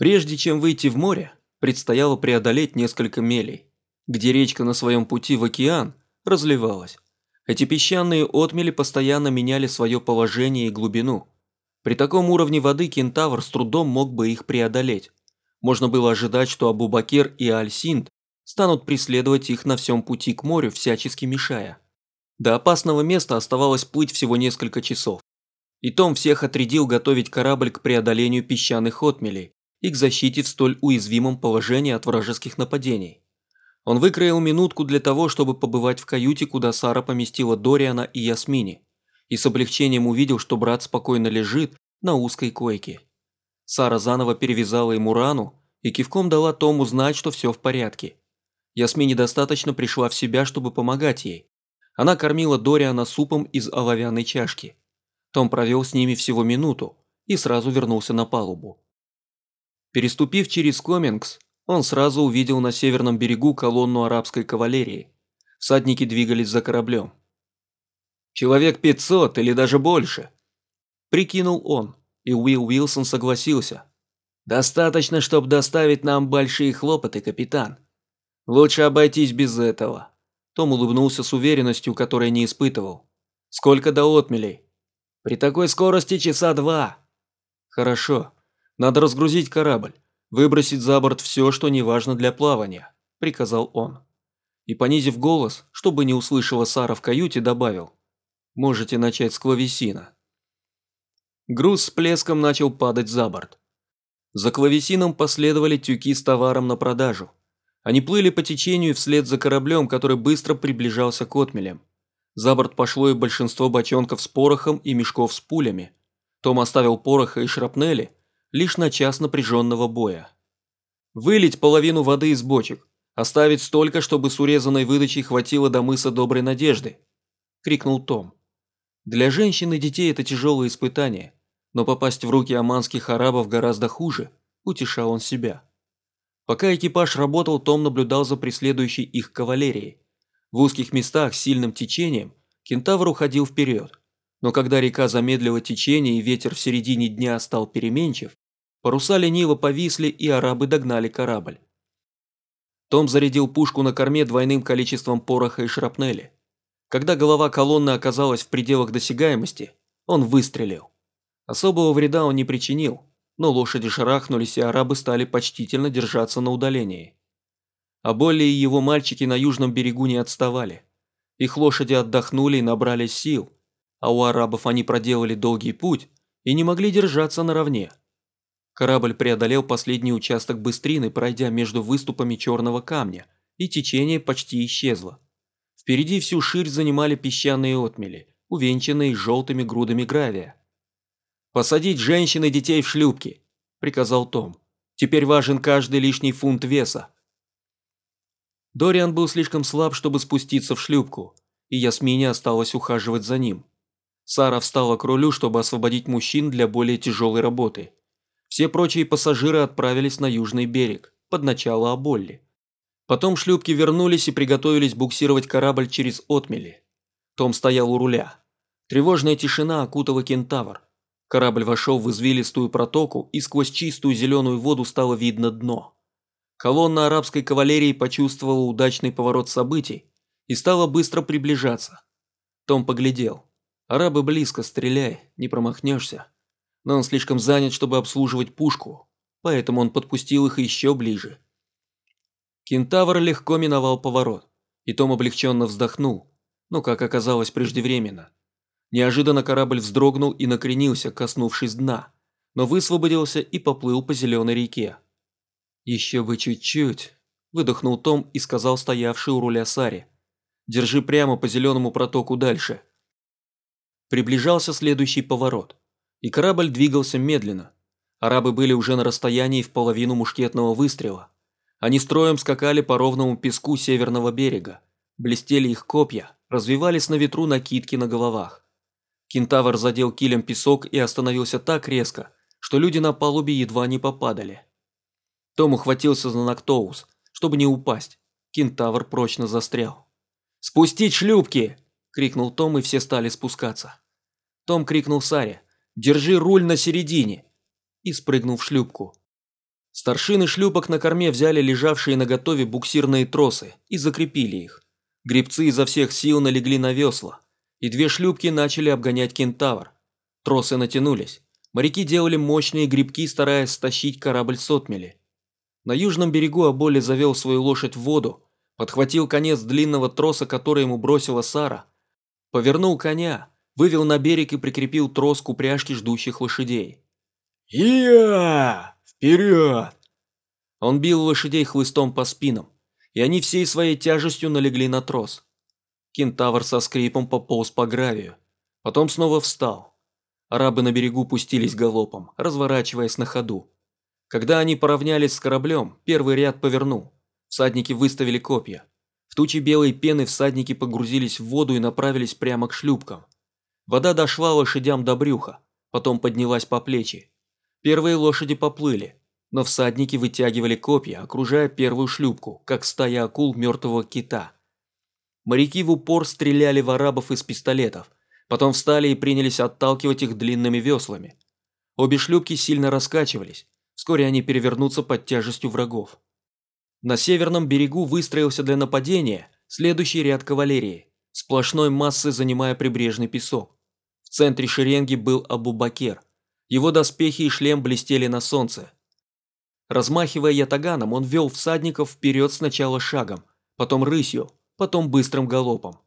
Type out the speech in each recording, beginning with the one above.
Прежде чем выйти в море, предстояло преодолеть несколько мелей, где речка на своем пути в океан разливалась. Эти песчаные отмели постоянно меняли свое положение и глубину. При таком уровне воды кентавр с трудом мог бы их преодолеть. Можно было ожидать, что Абу-Бакер и Аль-Синд станут преследовать их на всем пути к морю, всячески мешая. До опасного места оставалось плыть всего несколько часов. И Том всех отрядил готовить корабль к преодолению песчаных отмелей и к защите в столь уязвимом положении от вражеских нападений. Он выкроил минутку для того, чтобы побывать в каюте, куда Сара поместила Дориана и Ясмини, и с облегчением увидел, что брат спокойно лежит на узкой койке. Сара заново перевязала ему рану и кивком дала Тому знать, что все в порядке. Ясмине достаточно пришла в себя, чтобы помогать ей, она кормила Дориана супом из оловянной чашки. Том провел с ними всего минуту и сразу вернулся на палубу. Переступив через Комингс, он сразу увидел на северном берегу колонну арабской кавалерии. Всадники двигались за кораблем. «Человек пятьсот или даже больше», – прикинул он, и Уилл Уилсон согласился. «Достаточно, чтобы доставить нам большие хлопоты, капитан. Лучше обойтись без этого». Том улыбнулся с уверенностью, которой не испытывал. «Сколько до отмелей?» «При такой скорости часа два». «Хорошо. Надо разгрузить корабль, выбросить за борт все, что не важно для плавания», – приказал он. И, понизив голос, чтобы не услышала Сара в каюте, добавил. «Можете начать с клавесина». Груз с плеском начал падать за борт. За клавесином последовали тюки с товаром на продажу – они плыли по течению вслед за кораблем, который быстро приближался к отмелям. За борт пошло и большинство бочонков с порохом и мешков с пулями. Том оставил пороха и шрапнели лишь на час напряженного боя. Вылить половину воды из бочек, оставить столько, чтобы с урезанной выдачей хватило до мыса Доброй Надежды, крикнул Том. Для женщин и детей это тяжелое испытание, но попасть в руки оманских арабов гораздо хуже, утешал он себя. Пока экипаж работал, Том наблюдал за преследующей их кавалерией. В узких местах с сильным течением кентавр уходил вперед. Но когда река замедлила течение и ветер в середине дня стал переменчив, паруса лениво повисли и арабы догнали корабль. Том зарядил пушку на корме двойным количеством пороха и шрапнели. Когда голова колонны оказалась в пределах досягаемости, он выстрелил. Особого вреда он не причинил, но лошади шарахнулись, и арабы стали почтительно держаться на удалении. А Болли и его мальчики на южном берегу не отставали. Их лошади отдохнули и набрались сил, а у арабов они проделали долгий путь и не могли держаться наравне. Корабль преодолел последний участок быстрины, пройдя между выступами черного камня, и течение почти исчезло. Впереди всю ширь занимали песчаные отмели, увенчанные желтыми грудами гравия. «Посадить женщин и детей в шлюпки», – приказал Том. «Теперь важен каждый лишний фунт веса». Дориан был слишком слаб, чтобы спуститься в шлюпку, и Ясмине осталось ухаживать за ним. Сара встала к рулю, чтобы освободить мужчин для более тяжелой работы. Все прочие пассажиры отправились на южный берег, под начало Аболли. Потом шлюпки вернулись и приготовились буксировать корабль через отмели. Том стоял у руля. Тревожная тишина окутала кентавр. Корабль вошел в извилистую протоку, и сквозь чистую зеленую воду стало видно дно. Колонна арабской кавалерии почувствовала удачный поворот событий и стала быстро приближаться. Том поглядел. Арабы близко, стреляй, не промахнешься. Но он слишком занят, чтобы обслуживать пушку, поэтому он подпустил их еще ближе. Кентавр легко миновал поворот, и Том облегченно вздохнул, но, как оказалось, преждевременно. Неожиданно корабль вздрогнул и накренился, коснувшись дна, но высвободился и поплыл по зеленой реке. «Еще бы чуть-чуть», – выдохнул Том и сказал стоявший у руля Саре. «Держи прямо по зеленому протоку дальше». Приближался следующий поворот, и корабль двигался медленно. Арабы были уже на расстоянии в половину мушкетного выстрела. Они строем скакали по ровному песку северного берега. Блестели их копья, развивались на ветру накидки на головах. Кентавр задел килем песок и остановился так резко, что люди на палубе едва не попадали. Том ухватился за Нактоус, чтобы не упасть. Кентавр прочно застрял. «Спустить шлюпки!» – крикнул Том, и все стали спускаться. Том крикнул Саре «Держи руль на середине!» и спрыгнул в шлюпку. Старшины шлюпок на корме взяли лежавшие на готове буксирные тросы и закрепили их. Гребцы изо всех сил налегли на весла, и две шлюпки начали обгонять кентавр. Тросы натянулись. Моряки делали мощные грибки, стараясь стащить корабль с отмели. На южном берегу Аболи завел свою лошадь в воду, подхватил конец длинного троса, который ему бросила Сара, повернул коня, вывел на берег и прикрепил трос к упряжке ждущих лошадей. «Я! Вперед!» Он бил лошадей хлыстом по спинам, и они всей своей тяжестью налегли на трос. Кентавр со скрипом пополз по гравию, потом снова встал. Арабы на берегу пустились галопом, разворачиваясь на ходу. Когда они поравнялись с кораблем, первый ряд повернул. Всадники выставили копья. В тучи белой пены всадники погрузились в воду и направились прямо к шлюпкам. Вода дошла лошадям до брюха, потом поднялась по плечи. Первые лошади поплыли, но всадники вытягивали копья, окружая первую шлюпку, как стая акул мертвого кита. Моряки в упор стреляли в арабов из пистолетов, потом встали и принялись отталкивать их длинными веслами. Обе шлюпки сильно раскачивались, вскоре они перевернутся под тяжестью врагов. На северном берегу выстроился для нападения следующий ряд кавалерии, сплошной массы занимая прибрежный песок. Центре шеренги был Абу-Бакер. Его доспехи и шлем блестели на солнце. Размахивая ятаганом, он вел всадников вперед сначала шагом, потом рысью, потом быстрым галопом.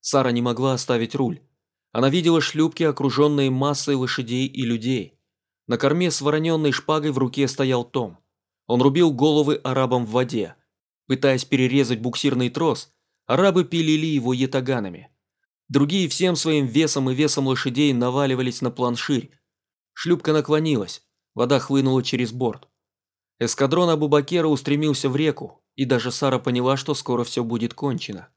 Сара не могла оставить руль. Она видела шлюпки, окруженные массой лошадей и людей. На корме с вороненной шпагой в руке стоял Том. Он рубил головы арабам в воде. Пытаясь перерезать буксирный трос, арабы пилили его ятаганами. Другие всем своим весом и весом лошадей наваливались на планширь. Шлюпка наклонилась, вода хлынула через борт. Эскадрон Абубакера устремился в реку, и даже Сара поняла, что скоро все будет кончено.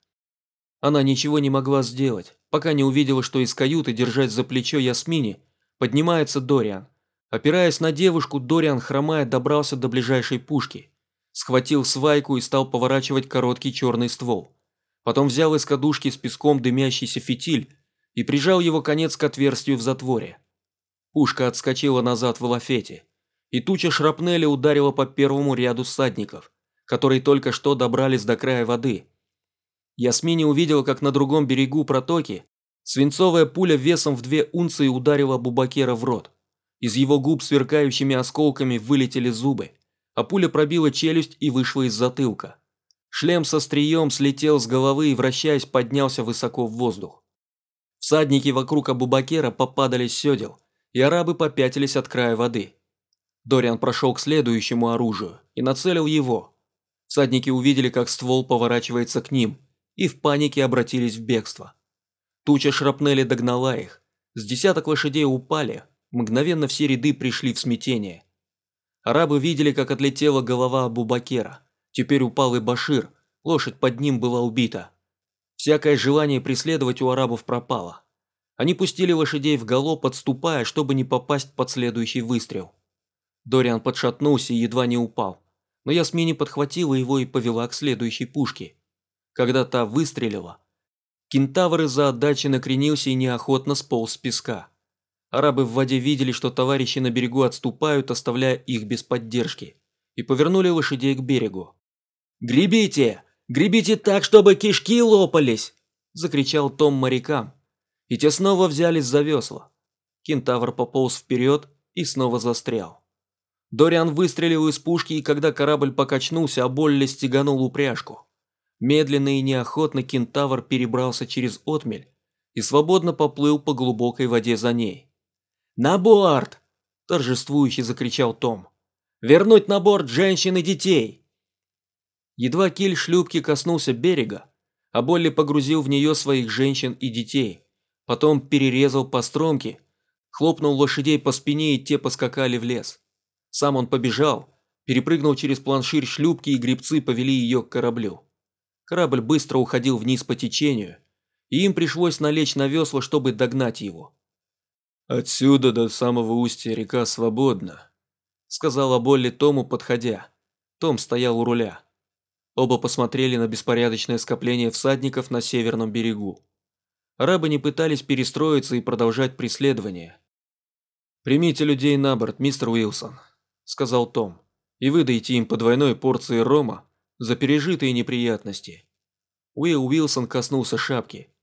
Она ничего не могла сделать, пока не увидела, что из каюты, держать за плечо Ясмини, поднимается Дориан. Опираясь на девушку, Дориан, хромая, добрался до ближайшей пушки. Схватил свайку и стал поворачивать короткий черный ствол. Потом взял из кадушки с песком дымящийся фитиль и прижал его конец к отверстию в затворе. Пушка отскочила назад в лафете и туча шрапнели ударила по первому ряду всадников, которые только что добрались до края воды. Ясмини увидела, как на другом берегу протоки свинцовая пуля весом в две унции ударила Бубакера в рот. Из его губ сверкающими осколками вылетели зубы, а пуля пробила челюсть и вышла из затылка. Шлем со стрием слетел с головы и, вращаясь, поднялся высоко в воздух. Всадники вокруг Абубакера попадали с седел, и арабы попятились от края воды. Дориан прошел к следующему оружию и нацелил его. Всадники увидели, как ствол поворачивается к ним, и в панике обратились в бегство. Туча шрапнели догнала их. С десяток лошадей упали, мгновенно все ряды пришли в смятение. Арабы видели, как отлетела голова Абу-Бакера. Теперь упал и Башир, лошадь под ним была убита. Всякое желание преследовать у арабов пропало. Они пустили лошадей в галоп, отступая, чтобы не попасть под следующий выстрел. Дориан подшатнулся и едва не упал, но Ясмини подхватила его и повела к следующей пушке. Когда та выстрелила, кентавр из-за отдачи накренился и неохотно сполз с песка. Арабы в воде видели, что товарищи на берегу отступают, оставляя их без поддержки, и повернули лошадей к берегу. «Гребите! Гребите так, чтобы кишки лопались!» – закричал Том морякам. И те снова взялись за весла. Кентавр пополз вперед и снова застрял. Дориан выстрелил из пушки, и когда корабль покачнулся, а стеганул упряжку. Медленно и неохотно кентавр перебрался через отмель и свободно поплыл по глубокой воде за ней. «На борт!» – торжествующе закричал Том. «Вернуть на борт женщин и детей!» Едва киль шлюпки коснулся берега, а Болли погрузил в нее своих женщин и детей, потом перерезал по стромке, хлопнул лошадей по спине и те поскакали в лес. Сам он побежал, перепрыгнул через планширь шлюпки и гребцы повели ее к кораблю. Корабль быстро уходил вниз по течению, и им пришлось налечь на весла, чтобы догнать его. «Отсюда до самого устья река свободна», – сказала Болли Тому, подходя. Том стоял у руля. Оба посмотрели на беспорядочное скопление всадников на северном берегу. Арабы не пытались перестроиться и продолжать преследование. «Примите людей на борт, мистер Уилсон», сказал Том. и выдайте им по двойной порции рома за пережитые неприятности. Уилл Уилсон коснулся шапки.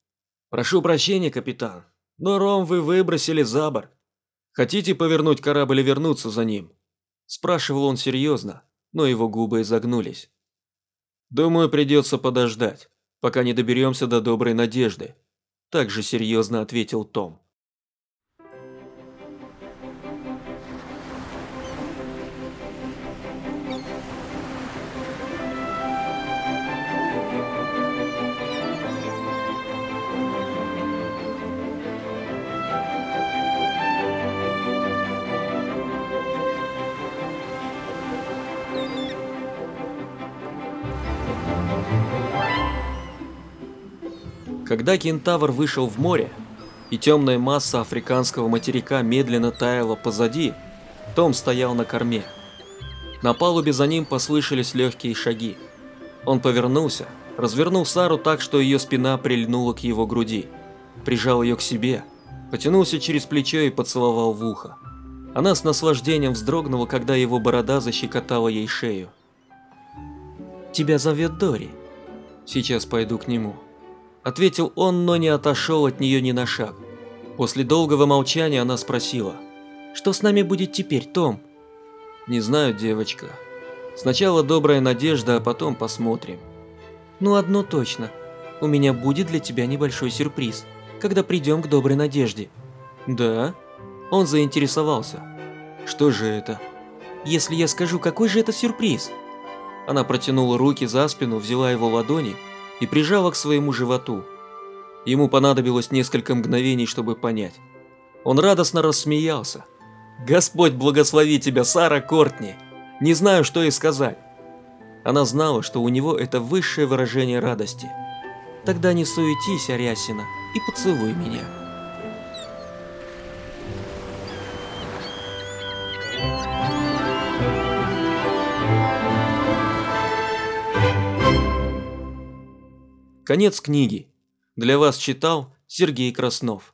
«Прошу прощения, капитан, но ром вы выбросили за борт. Хотите повернуть корабль и вернуться за ним?» Спрашивал он серьезно, но его губы изогнулись. «Думаю, придется подождать, пока не доберемся до доброй надежды», также серьезно ответил Том. Когда кентавр вышел в море, и темная масса африканского материка медленно таяла позади, Том стоял на корме. На палубе за ним послышались легкие шаги. Он повернулся, развернул Сару так, что ее спина прильнула к его груди, прижал ее к себе, потянулся через плечо и поцеловал в ухо. Она с наслаждением вздрогнула, когда его борода защекотала ей шею. «Тебя зовет Дори. Сейчас пойду к нему», Ответил он, но не отошел от нее ни на шаг. После долгого молчания она спросила. «Что с нами будет теперь, Том?» «Не знаю, девочка. Сначала добрая надежда, а потом посмотрим». «Ну одно точно. У меня будет для тебя небольшой сюрприз, когда придем к доброй надежде». «Да?» Он заинтересовался. «Что же это?» «Если я скажу, какой же это сюрприз?» Она протянула руки за спину, взяла его ладони и прижала к своему животу. Ему понадобилось несколько мгновений, чтобы понять. Он радостно рассмеялся. «Господь благослови тебя, Сара Кортни! Не знаю, что и сказать!» Она знала, что у него это высшее выражение радости. «Тогда не суетись, Арясина, и поцелуй меня!» Конец книги. Для вас читал Сергей Краснов.